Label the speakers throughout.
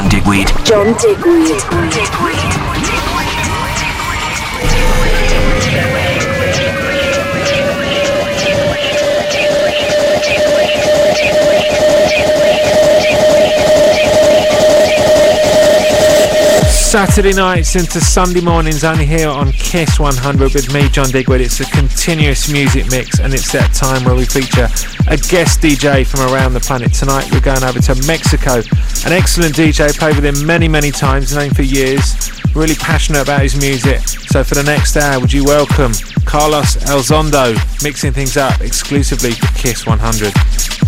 Speaker 1: John Digweed.
Speaker 2: John Digweed. Digweed.
Speaker 3: Saturday nights into Sunday mornings only here on Kiss 100 with me, John Digweed. It's a continuous music mix and it's that time where we feature a guest DJ from around the planet. Tonight we're going over to Mexico. An excellent DJ, played with him many, many times, known for years, really passionate about his music. So for the next hour, would you welcome Carlos Elizondo, mixing things up exclusively for Kiss 100.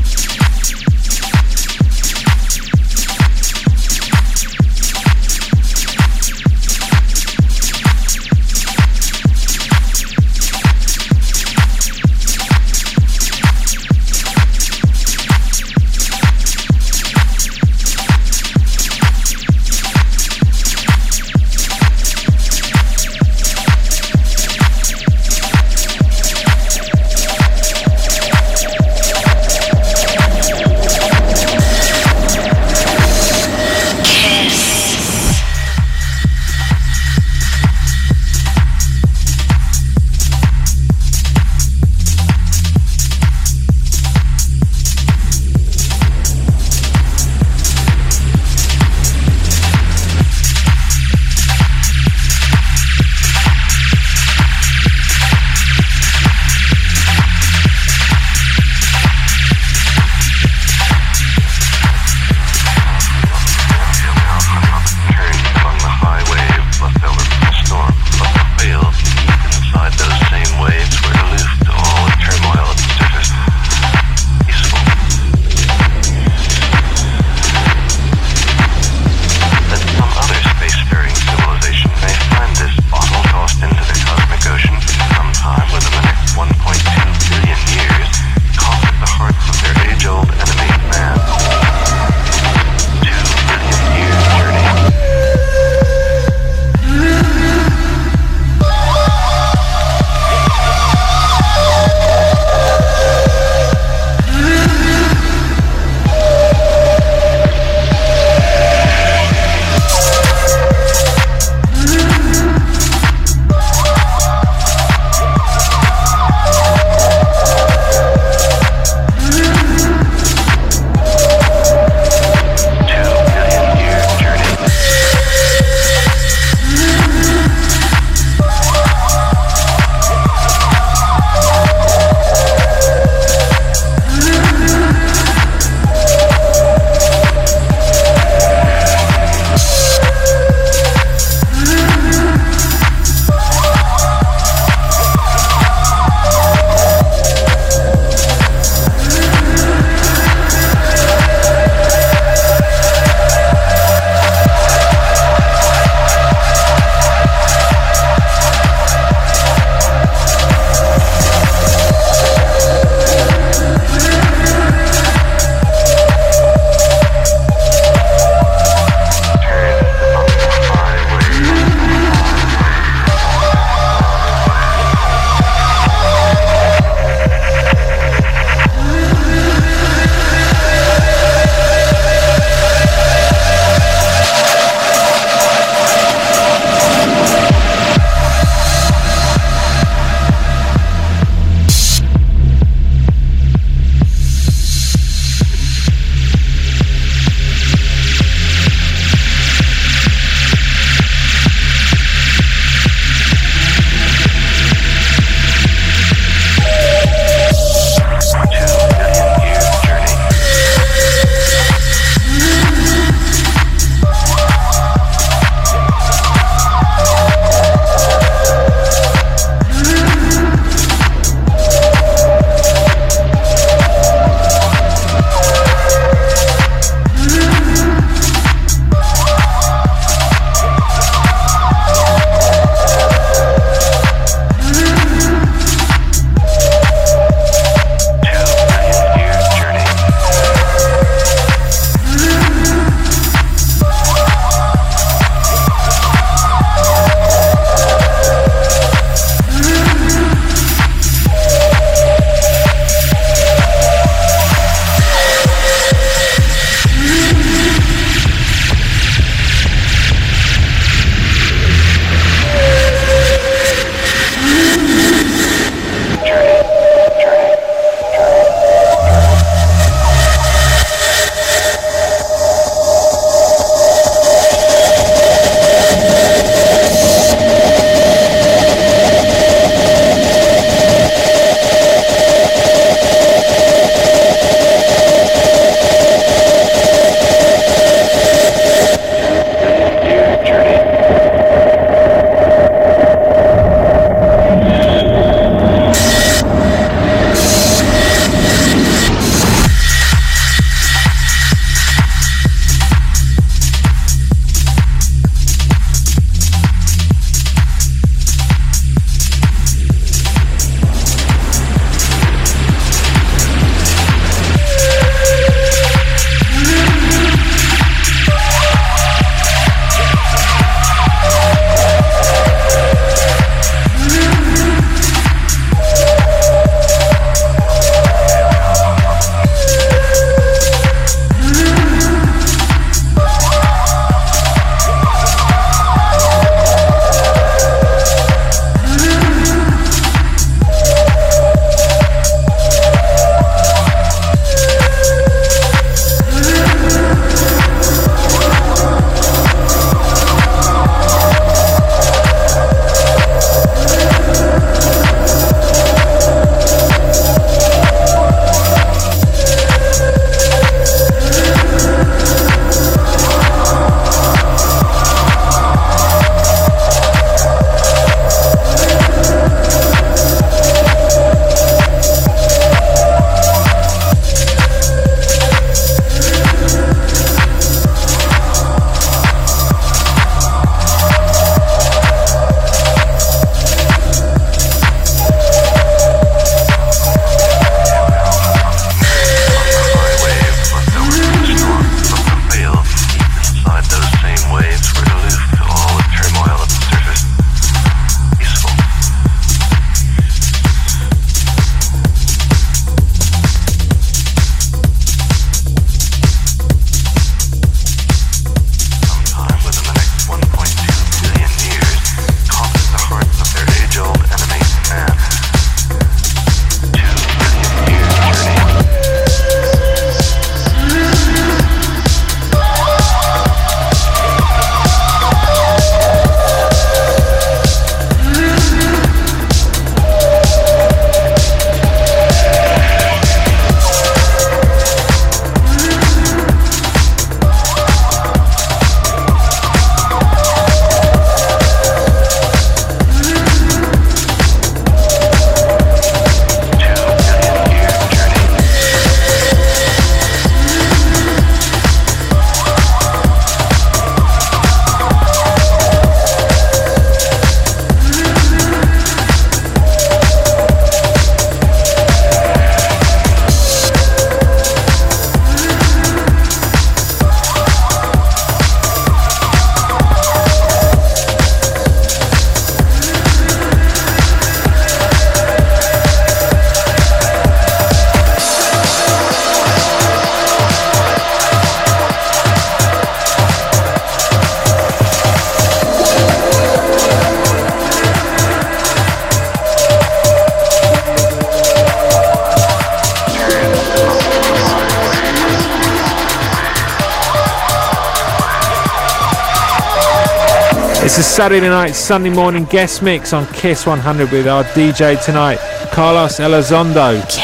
Speaker 3: Saturday night, Sunday morning guest mix on Kiss 100 with our DJ tonight, Carlos Elizondo.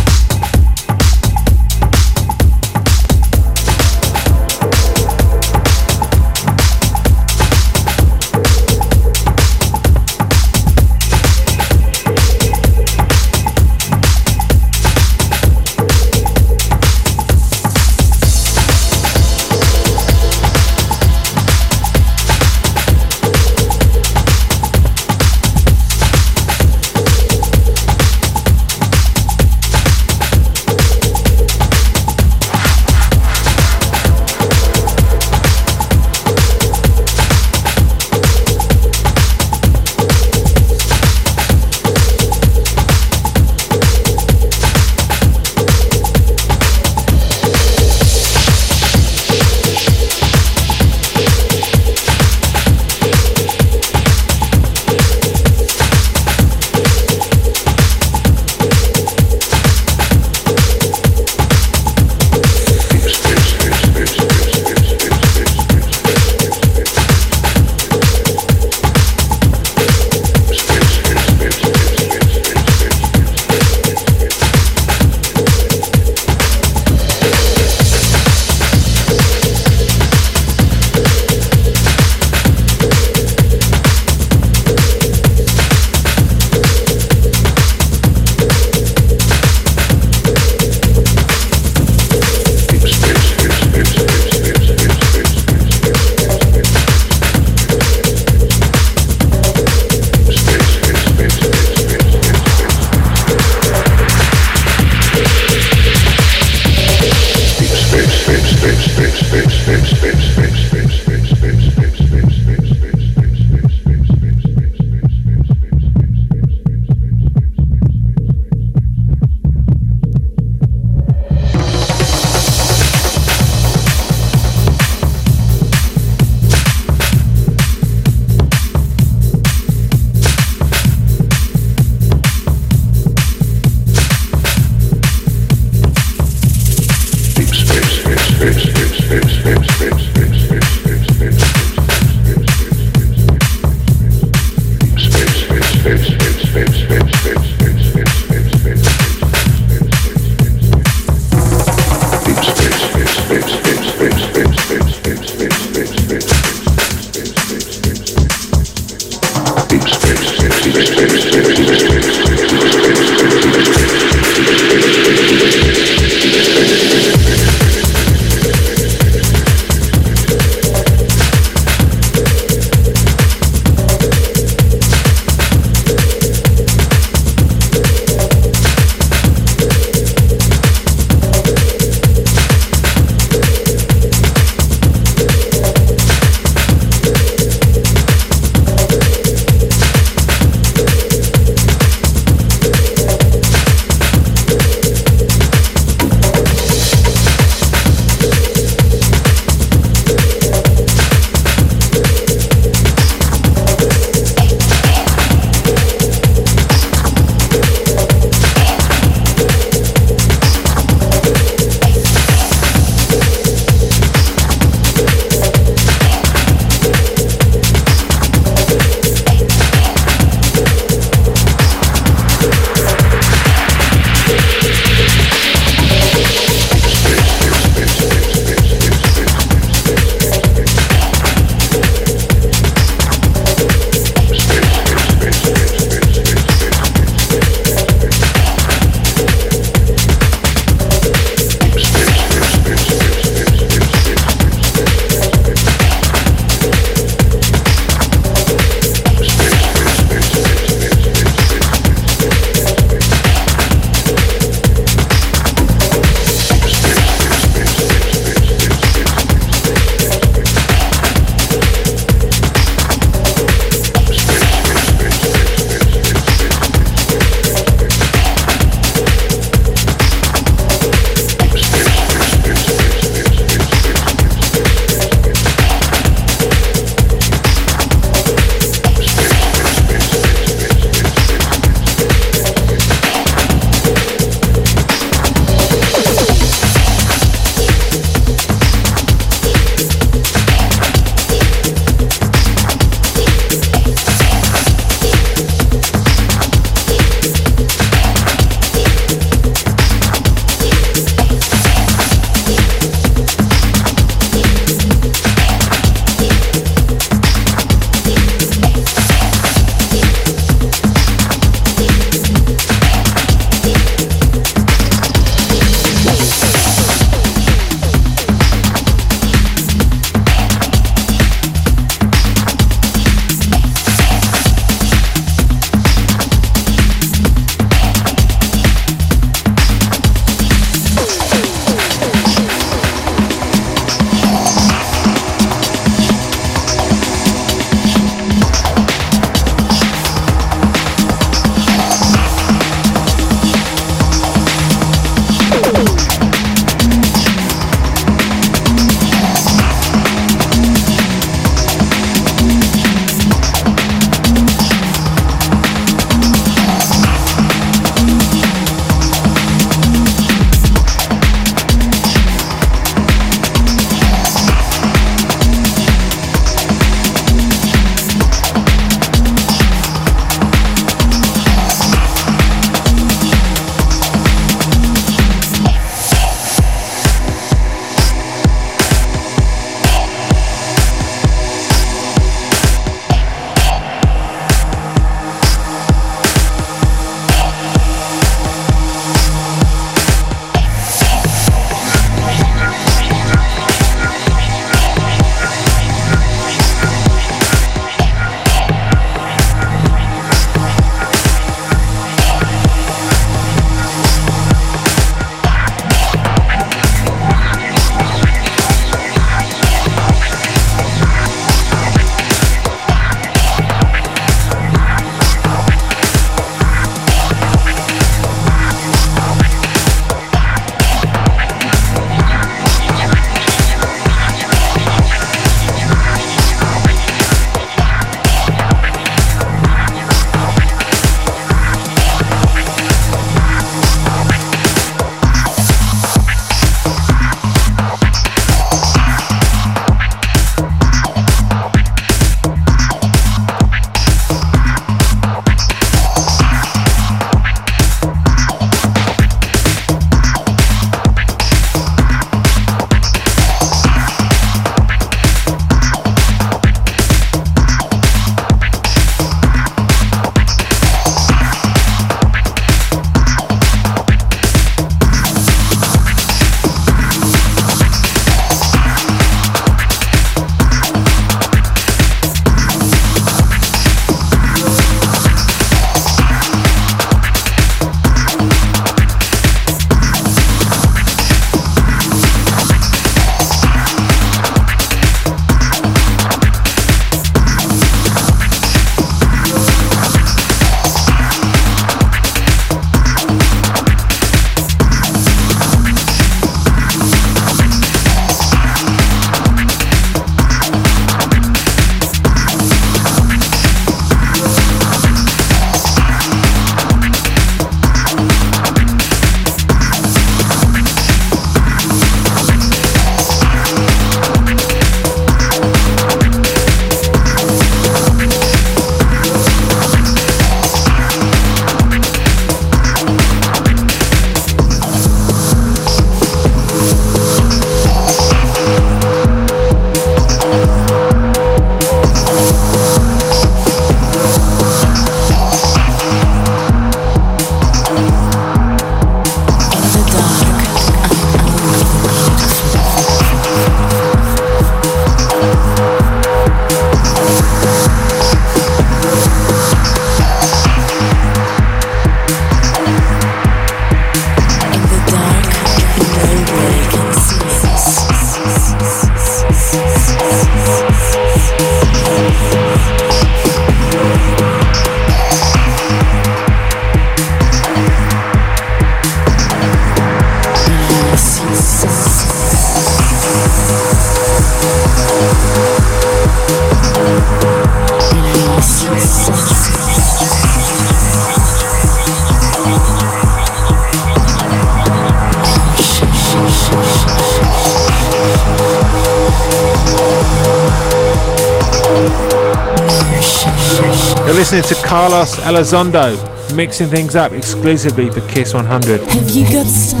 Speaker 3: Elizondo mixing things up exclusively for Kiss 100.
Speaker 1: Have you got style?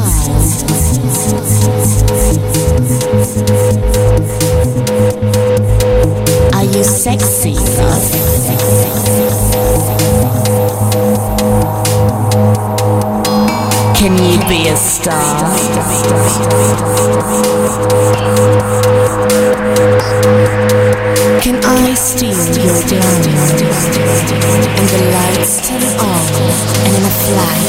Speaker 1: Are you sexy? Can you be a star? Can I steal your dance? And the lights turn on, and in a flash,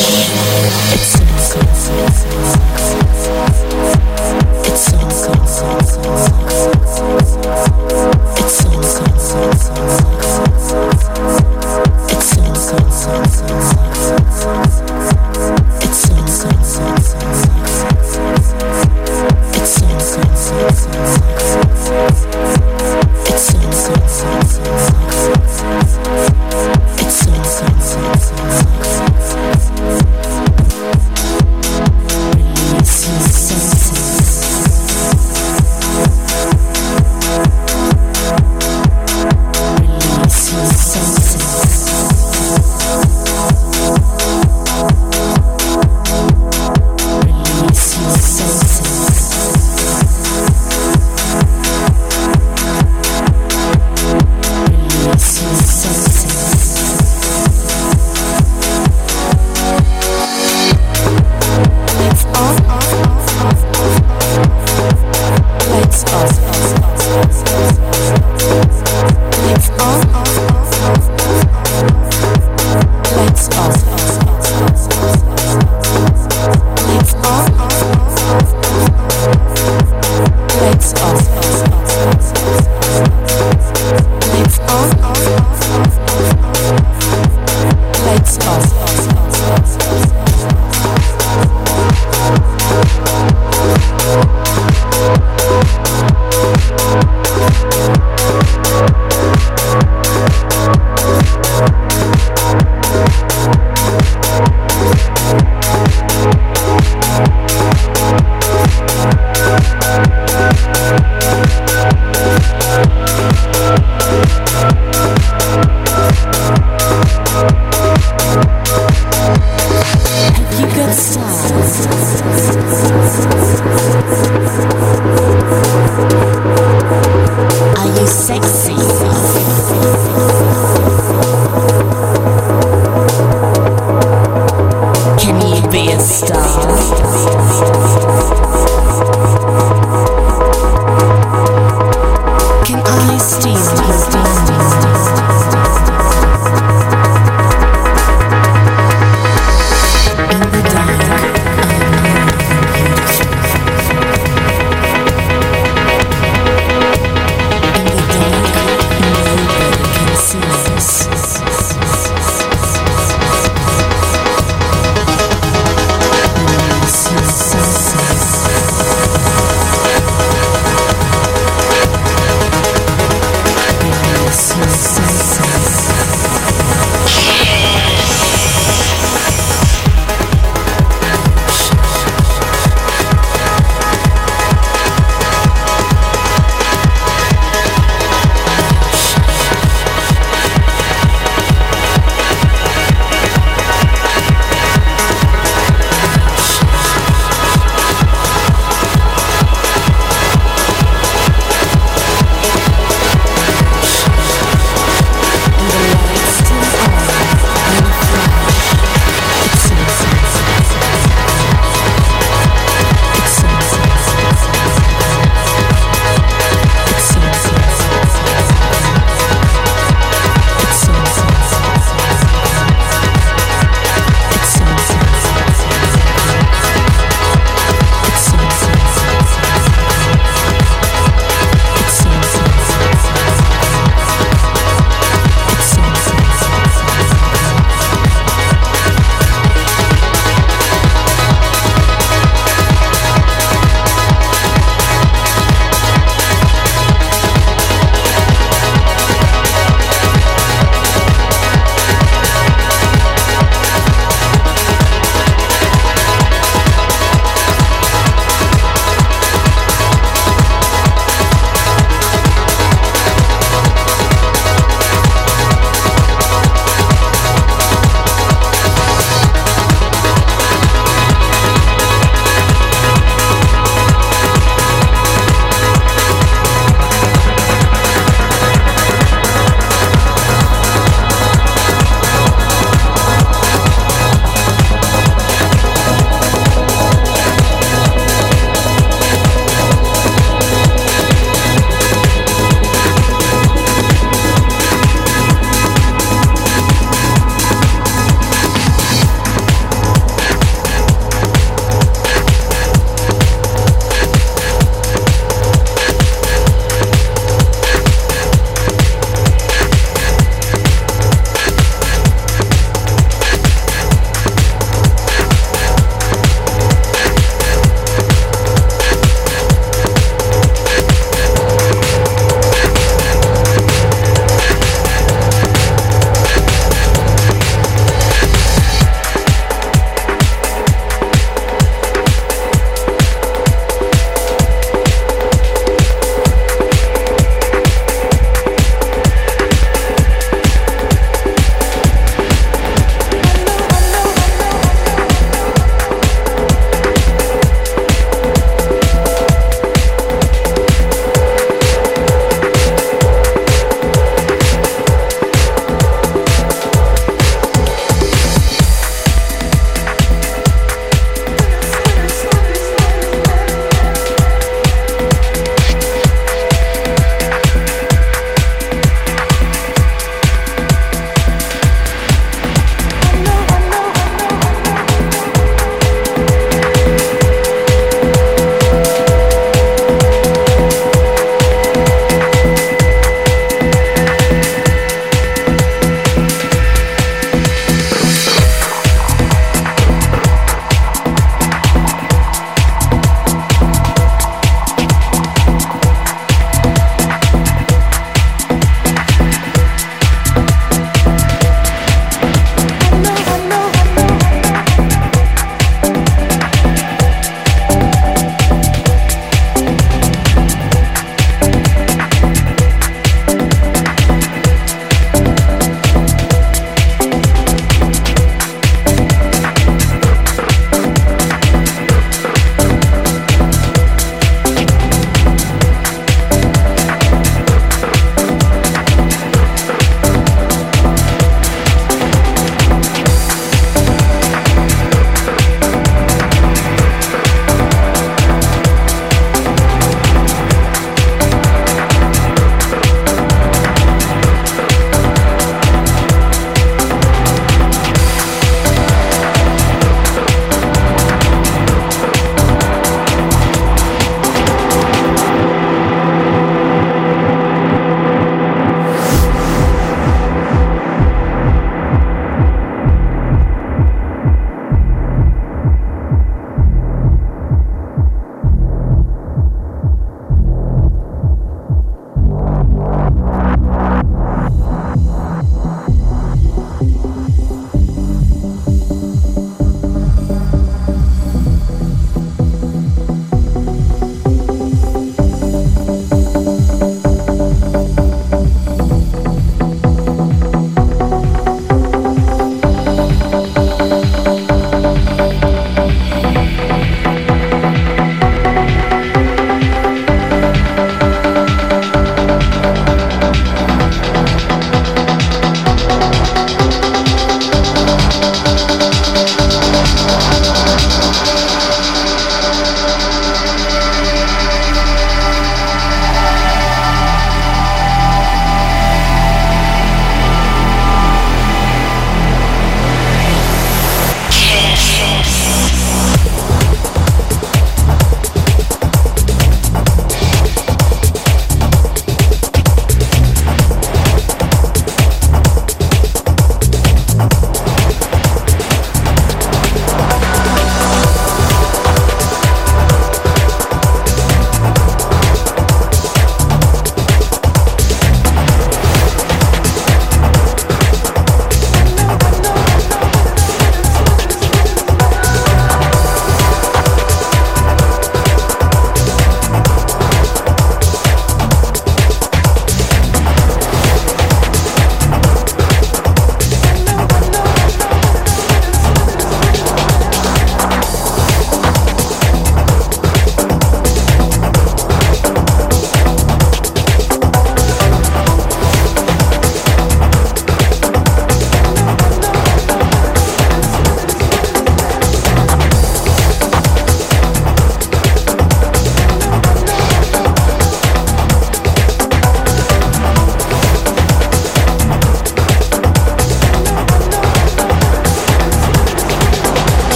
Speaker 1: star.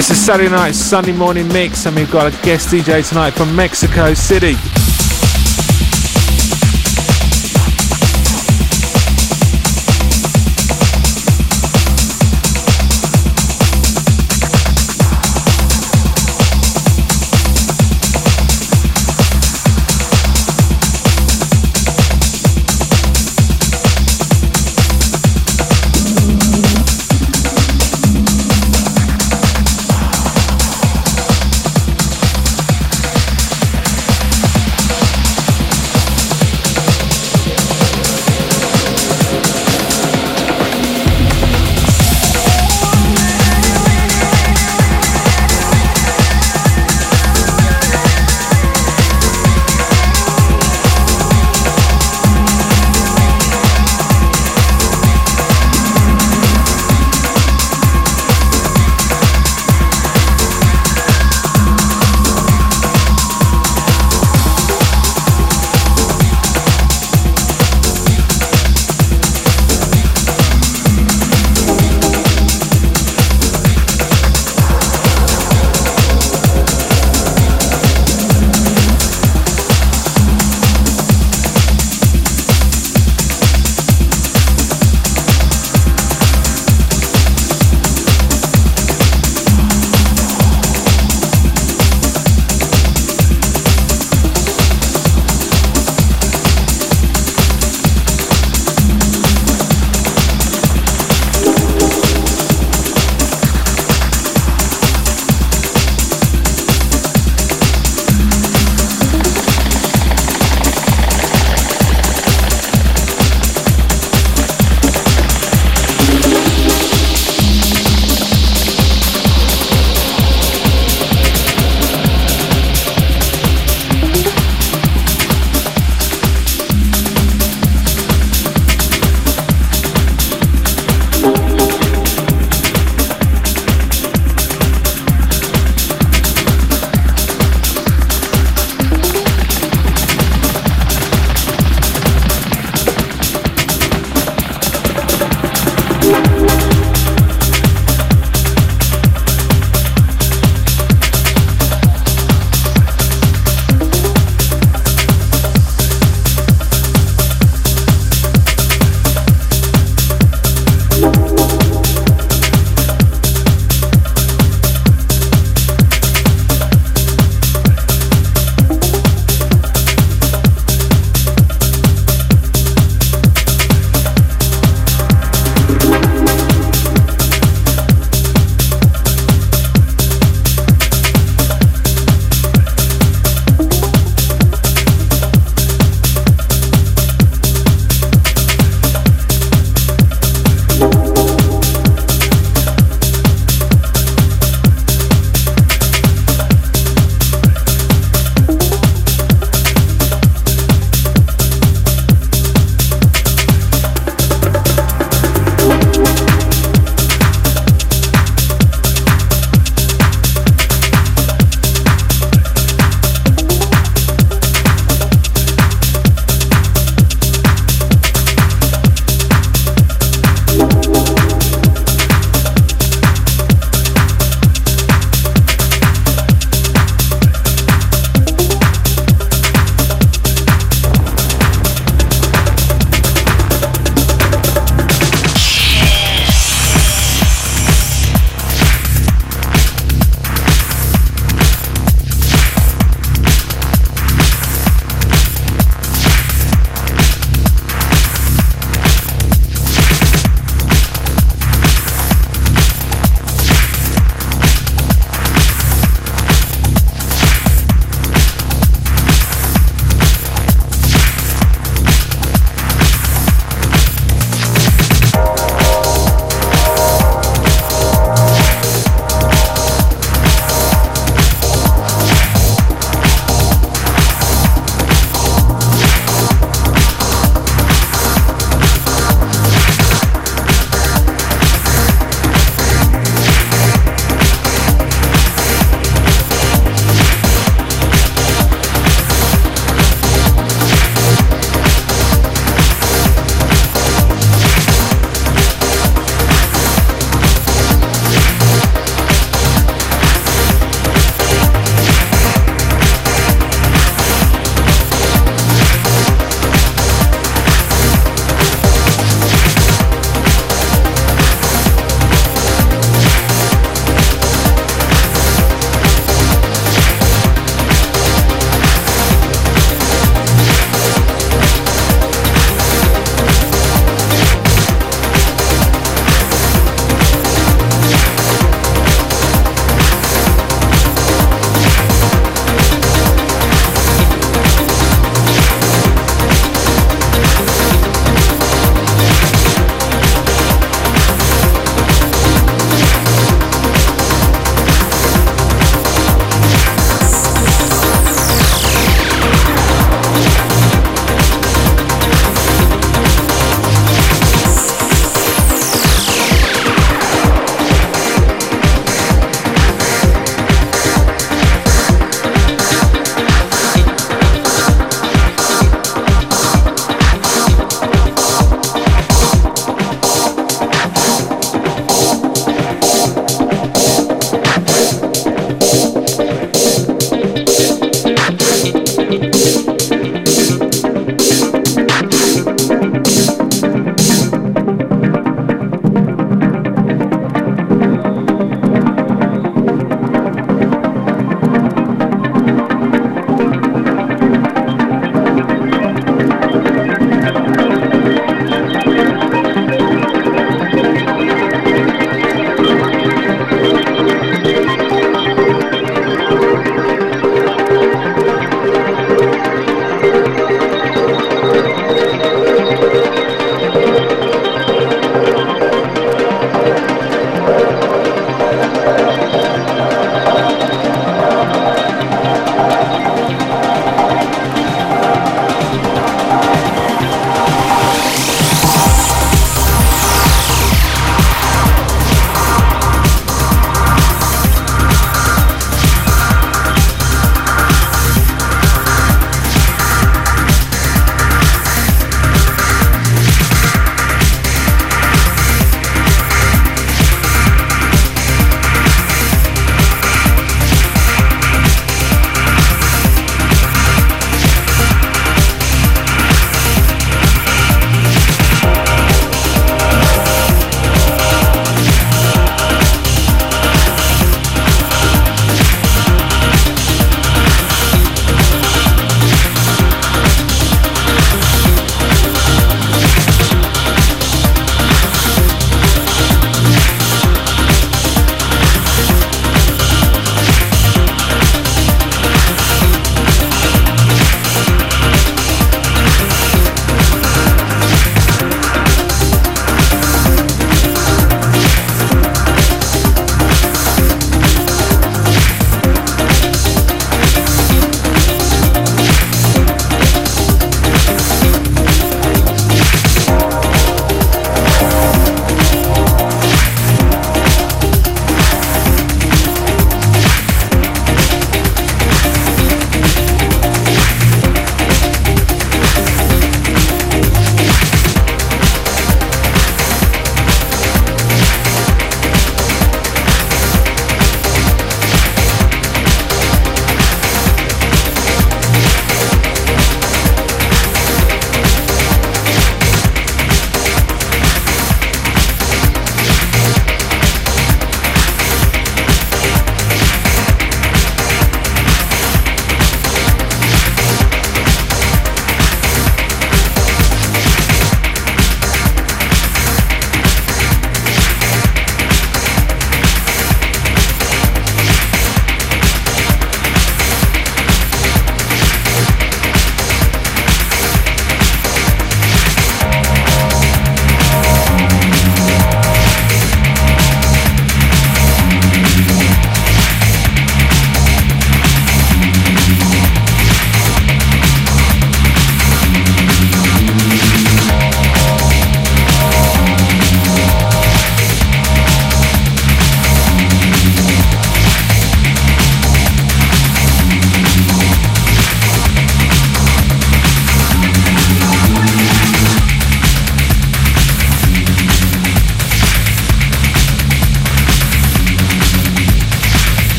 Speaker 1: It's
Speaker 3: a Saturday night, Sunday morning mix, and we've got a guest DJ tonight from Mexico City.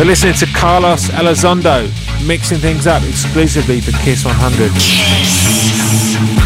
Speaker 3: You're listening to Karlos Elizondo mixing things up exclusively for Kiss 100. Kiss.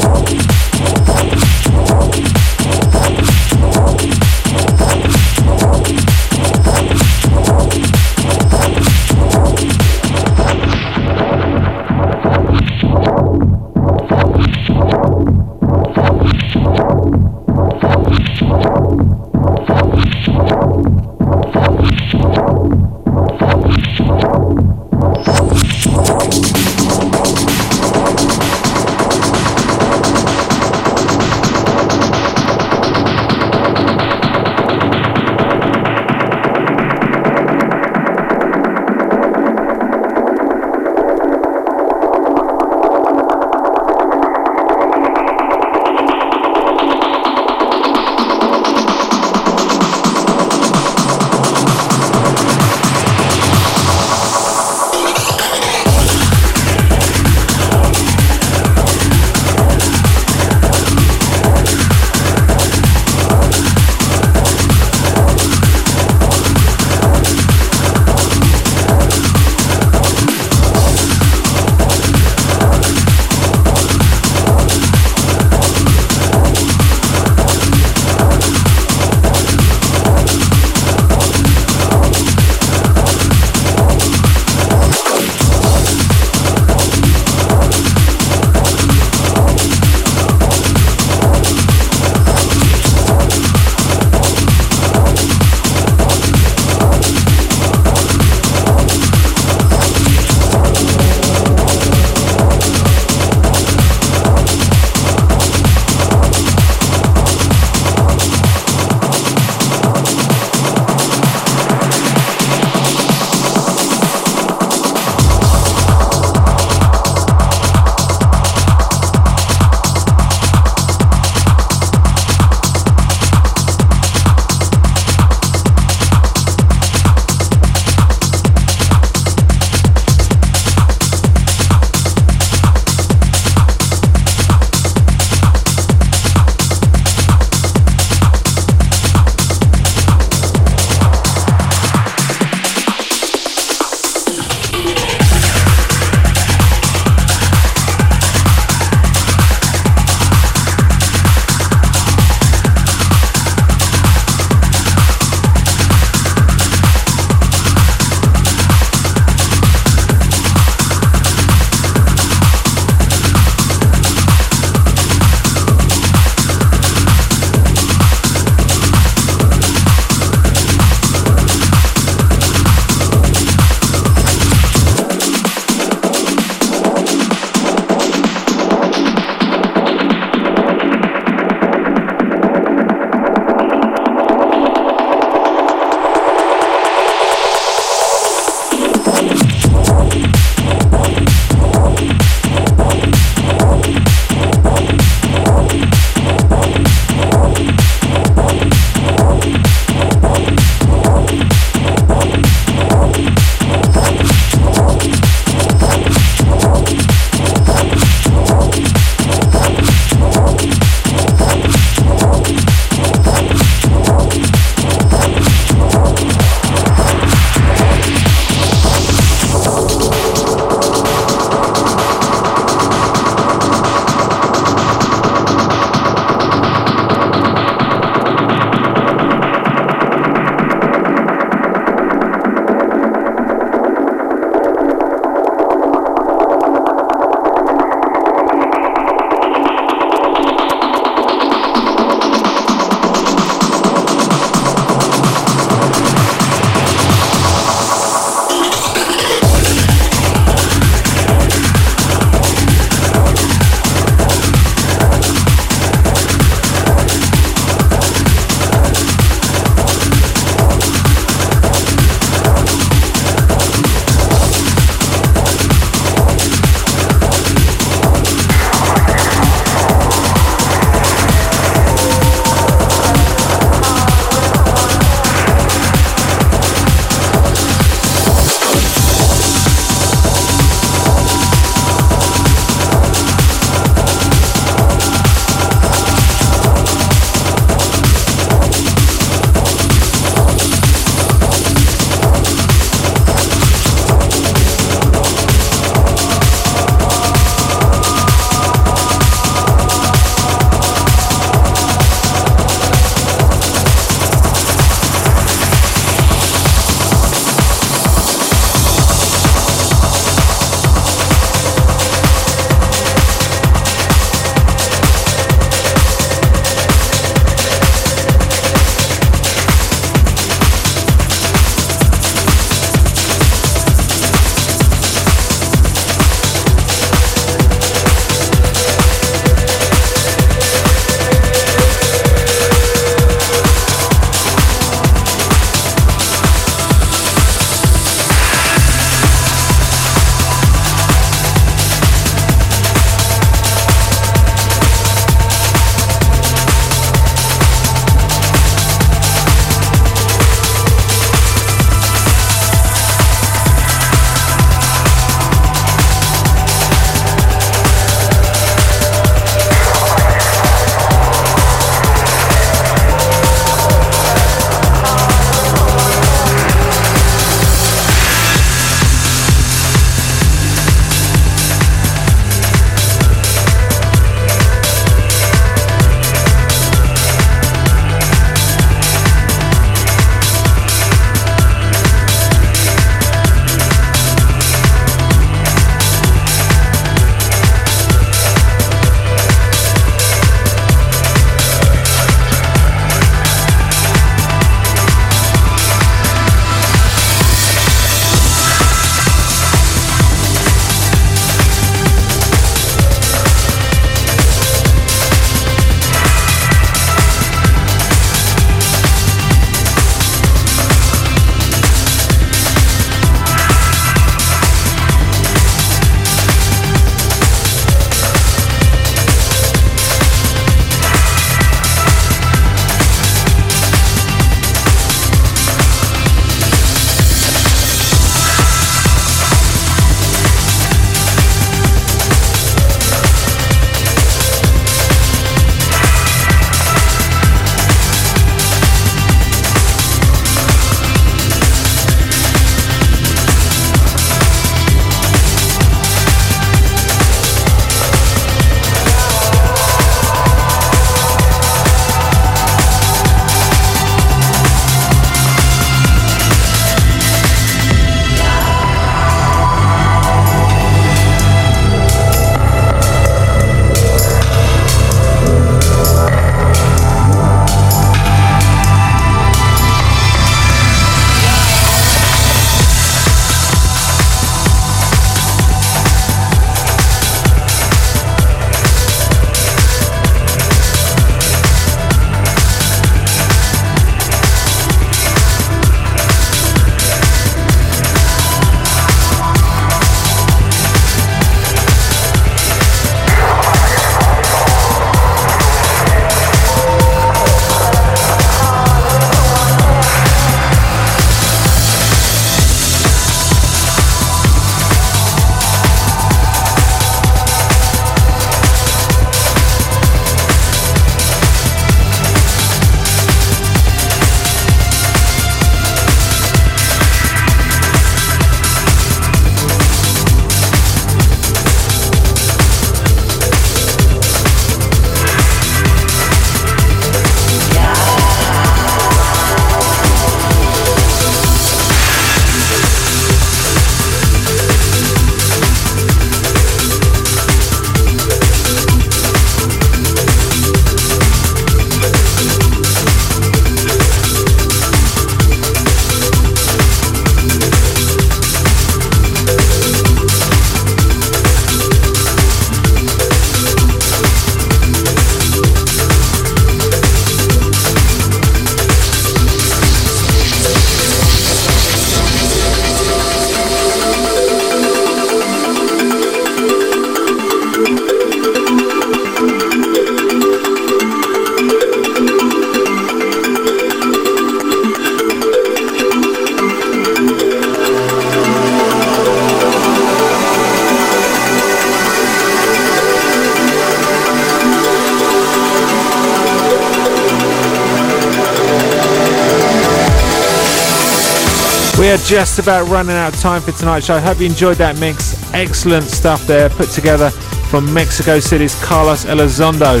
Speaker 3: Just about running out of time for tonight's show. I hope you enjoyed that mix. Excellent stuff there, put together from Mexico City's Karlos Elizondo.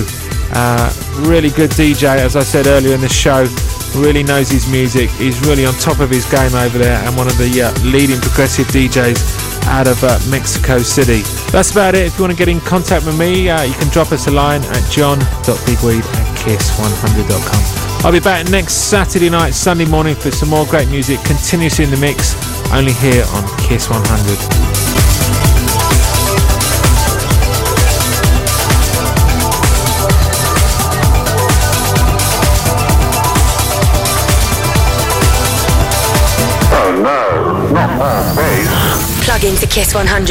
Speaker 3: Uh, really good DJ, as I said earlier in the show. Really knows his music. He's really on top of his game over there and one of the uh, leading progressive DJs out of uh, Mexico City. That's about it. If you want to get in contact with me, uh, you can drop us a line at john.digweed at kiss100.com. I'll be back next Saturday night, Sunday morning for some more great music, continuously in the mix, only here on Kiss 100.
Speaker 2: Plug into Kiss 100